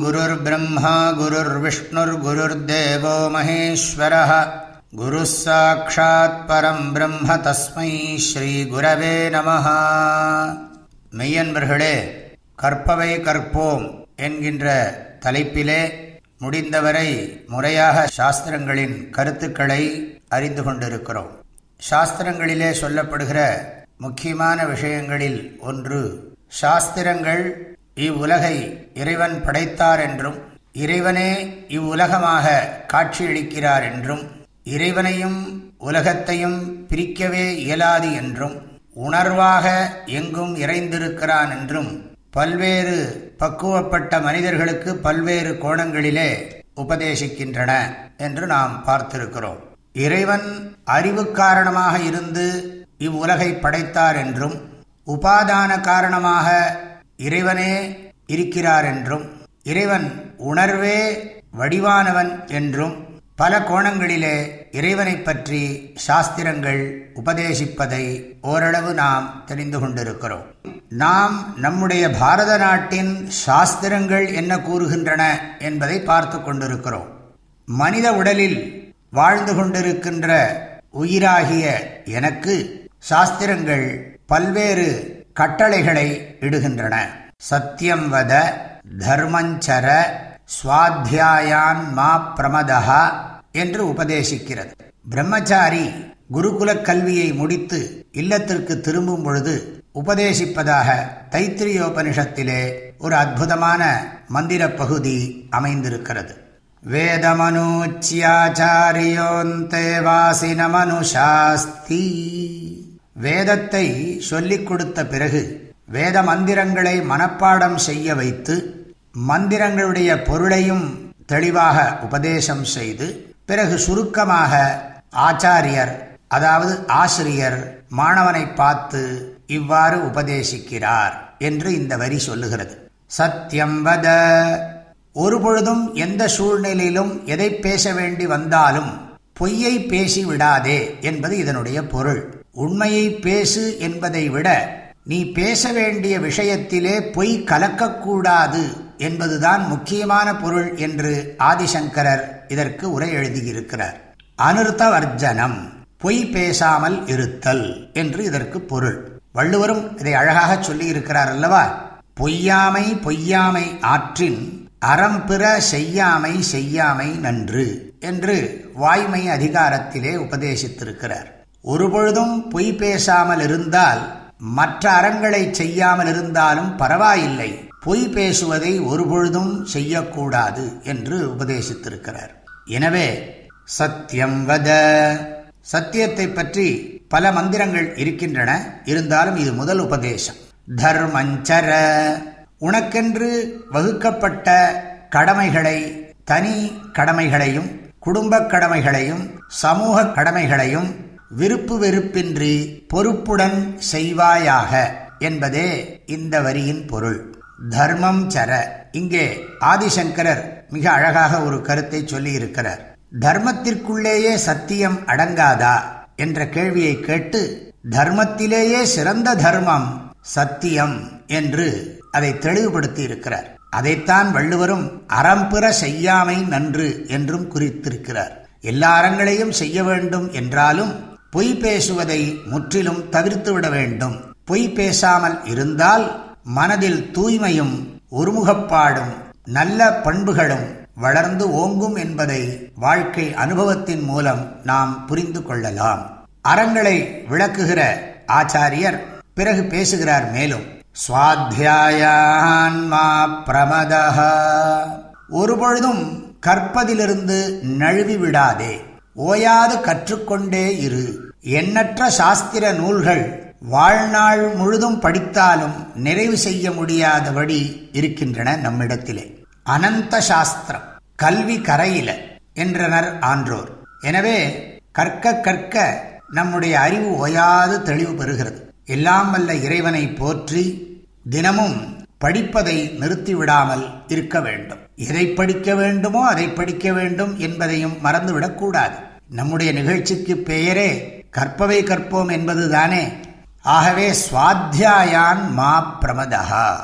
गुरुर्ब्रह्मा गुरुर्विष्णुर्गुरुर्देवो महेश्वरः गुरुः साक्षात् परम् ब्रह्म तस्मै ஸ்ரீகுரவே நம மெய்யன்பர்களே கற்பவை கற்போம் என்கின்ற தலைப்பிலே முடிந்தவரை முறையாக சாஸ்திரங்களின் கருத்துக்களை அறிந்து கொண்டிருக்கிறோம் சாஸ்திரங்களிலே சொல்லப்படுகிற முக்கியமான விஷயங்களில் ஒன்று சாஸ்திரங்கள் இவ்வுலகை இறைவன் படைத்தார் என்றும் இறைவனே இவ்வுலகமாக காட்சியளிக்கிறார் என்றும் இறைவனையும் உலகத்தையும் பிரிக்கவே இயலாது என்றும் உணர்வாக எங்கும் இறைந்திருக்கிறான் என்றும் பல்வேறு பக்குவப்பட்ட மனிதர்களுக்கு பல்வேறு கோணங்களிலே உபதேசிக்கின்றன என்று நாம் பார்த்திருக்கிறோம். இறைவன் அறிவு காரணமாக இருந்து இவ்வுலகை படைத்தார் என்றும் உபாதான காரணமாக இறைவனே இருக்கிறார் என்றும் இறைவன் உணர்வே வடிவானவன் என்றும் பல கோணங்களிலே இறைவனை பற்றி சாஸ்திரங்கள் உபதேசிப்பதை ஓரளவு நாம் தெரிந்து கொண்டிருக்கிறோம். நாம் நம்முடைய பாரத நாட்டின் சாஸ்திரங்கள் என்ன கூறுகின்றன என்பதை பார்த்து கொண்டிருக்கிறோம். மனித உடலில் வாழ்ந்து கொண்டிருக்கின்ற உயிராகிய எனக்கு சாஸ்திரங்கள் பல்வேறு கட்டளைகளை இடுகின்றன. சத்தியம் வத தர்மஞ்சர சுவாத்தியாயான் மா பிரமதா என்று உபதேசிக்கிறது. பிரம்மச்சாரி குருகுல கல்வியை முடித்து இல்லத்திற்கு திரும்பும் பொழுது உபதேசிப்பதாக தைத்திரியோபனிஷத்திலே ஒரு அற்புதமான மந்திர பகுதி அமைந்திருக்கிறது. வேதமனூச்சியாச்சாரியோந்தேவாசினமனுஷாஸ்தி. வேதத்தை சொல்லிக் கொடுத்த பிறகு வேத மந்திரங்களை மனப்பாடம் செய்ய வைத்து மந்திரங்களுடைய பொருளையும் தெளிவாக உபதேசம் செய்து பிறகு சுருக்கமாக ஆச்சாரியர் அதாவது ஆசிரியர் மாணவனை பார்த்து இவ்வாறு உபதேசிக்கிறார் என்று இந்த வரி சொல்லுகிறது. சத்தியம் வத. ஒரு பொழுதும் எந்த சூழ்நிலையிலும் எதை பேச வேண்டி வந்தாலும் பொய்யை பேசி விடாதே என்பது இதனுடைய பொருள். உண்மையை பேசு என்பதை விட நீ பேச வேண்டிய விஷயத்திலே பொய் கலக்கக்கூடாது என்பதுதான் முக்கியமான பொருள் என்று ஆதிசங்கரர் இதற்கு உரை எழுதியிருக்கிறார். அனிருத்த வர்ஜனம் பொய் பேசாமல் இருத்தல் என்று இதற்கு பொருள். வள்ளுவரும் இதை அழகாக சொல்லியிருக்கிறார் அல்லவா? பொய்யாமை பொய்யாமை ஆற்றின் அறம்பிற செய்யாமை செய்யாமை நன்று என்று வாய்மை அதிகாரத்திலே உபதேசித்திருக்கிறார். ஒருபொழுதும் பொய் பேசாமல் இருந்தால் மற்ற அறங்களை செய்யாமல் இருந்தாலும் பரவாயில்லை. பொய் பேசுவதை ஒருபொழுதும் செய்யக்கூடாது என்று உபதேசித்திருக்கிறார். எனவே சத்தியம் வத சத்தியத்தை பற்றி பல மந்திரங்கள் இருக்கின்றன. இருந்தாலும் இது முதல் உபதேசம். தர்மஞ்சர. உனக்கென்று வகுக்கப்பட்ட கடமைகளை தனி கடமைகளையும் குடும்ப கடமைகளையும் சமூக கடமைகளையும் விருப்பு வெறுப்பின்றி பொறுப்புடன் செய்வாயாக என்பதே இந்த வரியின் பொருள். தர்மம் சர. இங்கே ஆதிசங்கரர் மிக அழகாக ஒரு கருத்தை சொல்லி இருக்கிறார் தர்மத்திற்குள்ளேயே சத்தியம் அடங்காதா என்ற கேள்வியை கேட்டு தர்மத்திலேயே சிறந்த தர்மம் சத்தியம் என்று அதை தெளிவுபடுத்தி இருக்கிறார் அதைத்தான் வள்ளுவரும் அறம்புற செய்யாமை நன்று என்றும் குறித்திருக்கிறார். எல்லா அறங்களையும் செய்ய வேண்டும் என்றாலும் பொய் பேசுவதை முற்றிலும் தவிர்த்துவிட வேண்டும். பொய் பேசாமல் இருந்தால் மனதில் தூய்மையும் ஒருமுகப்பாடும் நல்ல பண்புகளும் வளர்ந்து ஓங்கும் என்பதை வாழ்க்கை அனுபவத்தின் மூலம் நாம் புரிந்து கொள்ளலாம். அறங்களை விளக்குகிற ஆச்சாரியர் பிறகு பேசுகிறார் மேலும் சுவாத்தியாயான்மா பிரமத ஒருபொழுதும் கற்பதிலிருந்து நழுவி விடாதே ஓயாது கற்றுக்கொண்டே இரு. எண்ணற்ற சாஸ்திர நூல்கள் வாழ்நாள் முழுதும் படித்தாலும் நிறைவு செய்ய முடியாதபடி இருக்கின்றன நம்மிடத்திலே. அனந்த சாஸ்திரம் கல்வி கரையில என்றனர் ஆன்றோர். எனவே கற்க கற்க நம்முடைய அறிவு ஓயாது தெளிவு பெறுகிறது. எல்லாம் வல்ல இறைவனை போற்றி தினமும் படிப்பதை நிறுத்திவிடாமல் இருக்க வேண்டும். எதை படிக்க வேண்டுமோ அதை படிக்க வேண்டும் என்பதையும் மறந்துவிடக்கூடாது நம்முடைய நிகழ்ச்சிக்கு பெயரே கற்பவை கற்போம் என்பதுதானே. ஆகவே சுவாத்தியாயான் மா பிரமதா.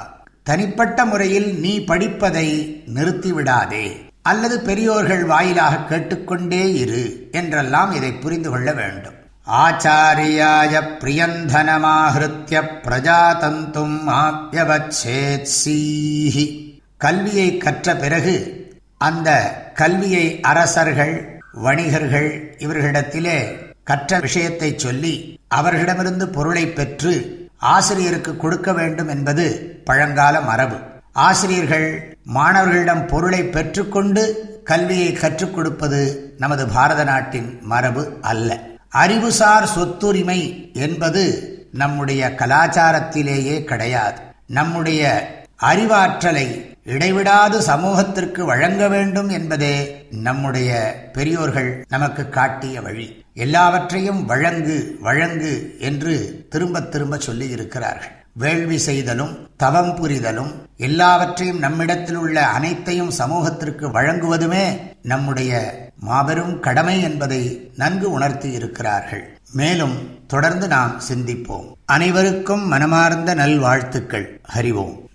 தனிப்பட்ட முறையில் நீ படிப்பதை நிறுத்திவிடாதே. அல்லது பெரியோர்கள் வாயிலாக கேட்டுக்கொண்டே இரு என்றெல்லாம் இதை புரிந்து கொள்ள வேண்டும். ஆச்சாரியாய பிரியந்தனமாஹிருத்திய பிரஜாதந்தும் ஆப்யவச்சேத்ஸீஹி கல்வியை கற்ற பிறகு அந்த கல்வியை அரசர்கள் வணிகர்கள் இவர்களிடத்திலே கற்ற விஷயத்தை சொல்லி அவர்களிடமிருந்து பொருளை பெற்று ஆசிரியருக்கு கொடுக்க வேண்டும் என்பது பழங்கால மரபு. ஆசிரியர்கள் மாணவர்களிடம் பொருளை பெற்றுக்கொண்டு கல்வியை கற்றுக் கொடுப்பது நமது பாரத நாட்டின் மரபு அல்ல. அறிவுசார் சொத்துரிமை என்பது நம்முடைய கலாச்சாரத்திலேயே கிடையாது. நம்முடைய அறிவாற்றலை இடைவிடாது சமூகத்திற்கு வழங்க வேண்டும் என்பதே நம்முடைய பெரியோர்கள் நமக்கு காட்டிய வழி. எல்லாவற்றையும் வழங்கு வழங்கு என்று திரும்ப திரும்ப சொல்லி இருக்கிறார்கள் வேள்வி செய்தலும் தவம் புரிதலும் எல்லாவற்றையும் நம்மிடத்தில் உள்ள அனைத்தையும் சமூகத்திற்கு வழங்குவதுமே நம்முடைய மாபெரும் கடமை என்பதை நன்கு உணர்த்தி இருக்கிறார்கள். மேலும் தொடர்ந்து நாம் சிந்திப்போம். அனைவருக்கும் மனமார்ந்த நல்வாழ்த்துக்கள். அறிவோம்